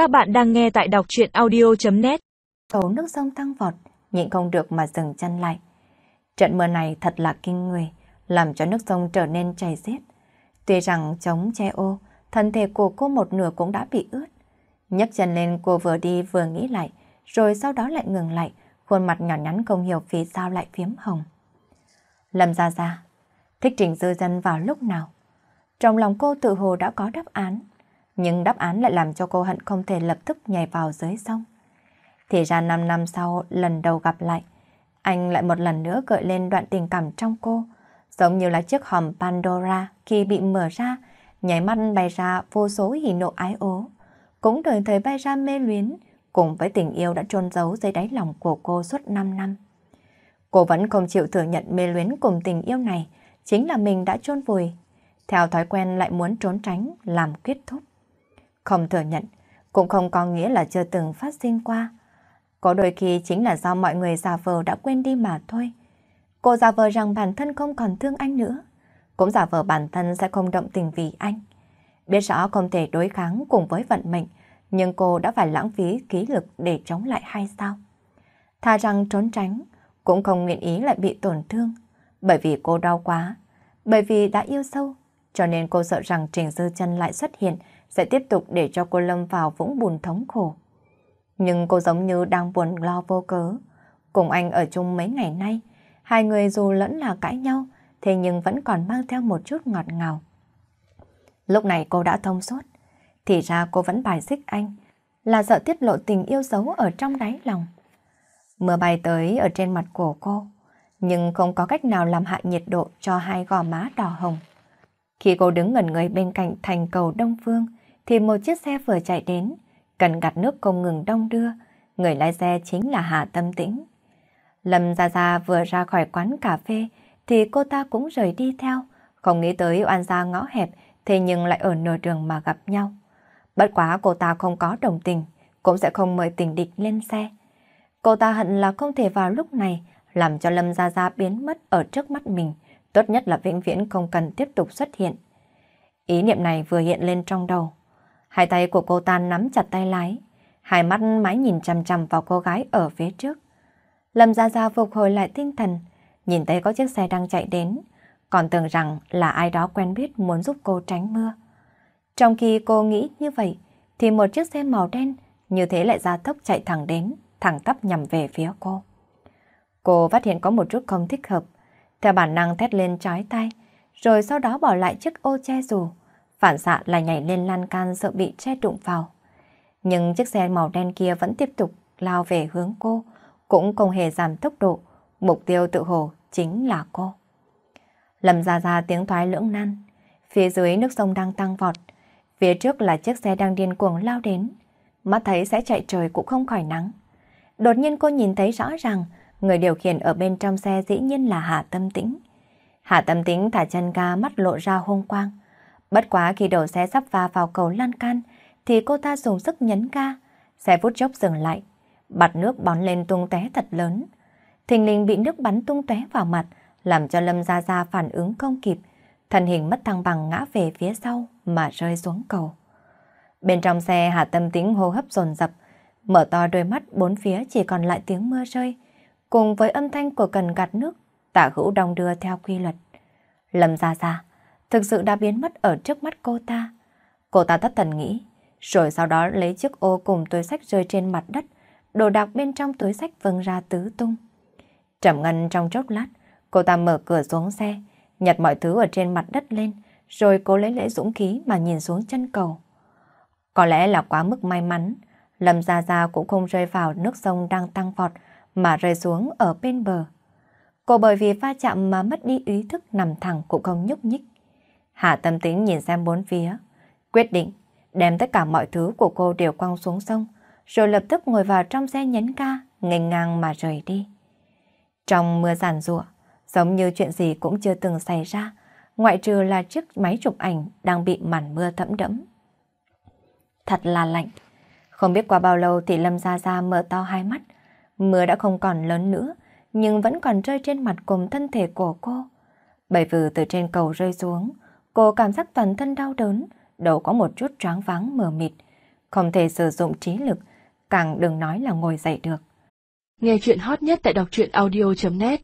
Các bạn đang nghe tại đọc chuyện audio.net Cầu nước sông tăng vọt, nhịn không được mà dừng chân lại. Trận mưa này thật là kinh người, làm cho nước sông trở nên chảy xiết. Tuy rằng chống che ô, thân thể của cô một nửa cũng đã bị ướt. nhấc chân lên cô vừa đi vừa nghĩ lại, rồi sau đó lại ngừng lại, khuôn mặt nhỏ nhắn không hiểu vì sao lại phiếm hồng. Lâm ra ra, thích trình dư dân vào lúc nào? Trong lòng cô tự hồ đã có đáp án, nhưng đáp án lại làm cho cô hận không thể lập tức nhảy vào dưới sông. Thì ra 5 năm sau lần đầu gặp lại, anh lại một lần nữa gợi lên đoạn tình cảm trong cô, giống như là chiếc hòm Pandora khi bị mở ra, nhảy mắt bay ra vô số hỉ nộ ái ố, cũng đồng thời bay ra mê luyến, cùng với tình yêu đã trôn giấu dưới đáy lòng của cô suốt 5 năm. Cô vẫn không chịu thừa nhận mê luyến cùng tình yêu này, chính là mình đã trôn vùi. Theo thói quen lại muốn trốn tránh, làm kết thúc. Không thừa nhận, cũng không có nghĩa là chưa từng phát sinh qua. Có đôi khi chính là do mọi người giả vờ đã quên đi mà thôi. Cô giả vờ rằng bản thân không còn thương anh nữa, cũng giả vờ bản thân sẽ không động tình vì anh. Biết rõ không thể đối kháng cùng với vận mệnh, nhưng cô đã phải lãng phí khí lực để chống lại hay sao? Tha rằng trốn tránh, cũng không nguyện ý lại bị tổn thương, bởi vì cô đau quá, bởi vì đã yêu sâu, cho nên cô sợ rằng Trình Dư chân lại xuất hiện sẽ tiếp tục để cho cô lâm vào vũng bùn thống khổ. Nhưng cô giống như đang buồn lo vô cớ. Cùng anh ở chung mấy ngày nay, hai người dù lẫn là cãi nhau, thế nhưng vẫn còn mang theo một chút ngọt ngào. Lúc này cô đã thông suốt, thì ra cô vẫn bài xích anh, là sợ tiết lộ tình yêu xấu ở trong đáy lòng. Mưa bay tới ở trên mặt của cô, nhưng không có cách nào làm hạ nhiệt độ cho hai gò má đỏ hồng. Khi cô đứng ngẩn người bên cạnh thành cầu Đông Phương, thì một chiếc xe vừa chạy đến, cần gạt nước không ngừng đông đưa, người lái xe chính là Hà Tâm Tĩnh. Lâm Gia Gia vừa ra khỏi quán cà phê thì cô ta cũng rời đi theo, không nghĩ tới oan gia ngõ hẹp thế nhưng lại ở nửa đường mà gặp nhau. Bất quá cô ta không có đồng tình, cũng sẽ không mời tình địch lên xe. Cô ta hận là không thể vào lúc này làm cho Lâm Gia Gia biến mất ở trước mắt mình, tốt nhất là vĩnh viễn không cần tiếp tục xuất hiện. Ý niệm này vừa hiện lên trong đầu. Hai tay của cô ta nắm chặt tay lái, hai mắt mãi nhìn chằm chằm vào cô gái ở phía trước. Lâm Gia Gia phục hồi lại tinh thần, nhìn thấy có chiếc xe đang chạy đến, còn tưởng rằng là ai đó quen biết muốn giúp cô tránh mưa. Trong khi cô nghĩ như vậy, thì một chiếc xe màu đen như thế lại ra tốc chạy thẳng đến, thẳng tắp nhằm về phía cô. Cô phát hiện có một chút không thích hợp, theo bản năng thét lên trái tay, rồi sau đó bỏ lại chiếc ô che dù, phản xạ là nhảy lên lan can sợ bị che đụng vào. Nhưng chiếc xe màu đen kia vẫn tiếp tục lao về hướng cô, cũng không hề giảm tốc độ, mục tiêu tự hồ chính là cô. Lầm ra ra tiếng thoái lưỡng nan, phía dưới nước sông đang tăng vọt, phía trước là chiếc xe đang điên cuồng lao đến, mắt thấy sẽ chạy trời cũng không khỏi nắng. Đột nhiên cô nhìn thấy rõ ràng, người điều khiển ở bên trong xe dĩ nhiên là Hạ Tâm Tĩnh. Hạ Tâm Tĩnh thả chân ga mắt lộ ra hung quang. Bất quá khi đầu xe sắp va vào cầu lan can, thì cô ta dùng sức nhấn ga, xe phút chốc dừng lại, bạt nước bắn lên tung té thật lớn. Thình lình bị nước bắn tung té vào mặt, làm cho Lâm Gia Gia phản ứng không kịp, thân hình mất thăng bằng ngã về phía sau mà rơi xuống cầu. Bên trong xe Hạ Tâm Tĩnh hô hấp dồn dập, mở to đôi mắt bốn phía chỉ còn lại tiếng mưa rơi, cùng với âm thanh của cần gạt nước, tả hữu đong đưa theo quy luật. Lâm Gia Gia thực sự đã biến mất ở trước mắt cô ta. Cô ta thất thần nghĩ, rồi sau đó lấy chiếc ô cùng túi sách rơi trên mặt đất, đồ đạc bên trong túi sách vâng ra tứ tung. Trầm ngân trong chốc lát, cô ta mở cửa xuống xe, nhặt mọi thứ ở trên mặt đất lên, rồi cố lấy lễ dũng khí mà nhìn xuống chân cầu. Có lẽ là quá mức may mắn, Lâm Gia Gia cũng không rơi vào nước sông đang tăng vọt, mà rơi xuống ở bên bờ. Cô bởi vì va chạm mà mất đi ý thức nằm thẳng cũng không nhúc nhích. Hạ tâm tính nhìn xem bốn phía, quyết định đem tất cả mọi thứ của cô đều quăng xuống sông, rồi lập tức ngồi vào trong xe nhấn ca, nghênh ngang mà rời đi. Trong mưa giàn rụa, giống như chuyện gì cũng chưa từng xảy ra, ngoại trừ là chiếc máy chụp ảnh đang bị màn mưa thẫm đẫm. Thật là lạnh. Không biết qua bao lâu thì Lâm Gia Gia mở to hai mắt. Mưa đã không còn lớn nữa, nhưng vẫn còn rơi trên mặt cùng thân thể của cô. Bởi vừa từ trên cầu rơi xuống, cô cảm giác toàn thân đau đớn, đầu có một chút choáng váng mờ mịt. không thể sử dụng trí lực, càng đừng nói là ngồi dậy được. Nghe chuyện hot nhất tại đọc truyện audio.net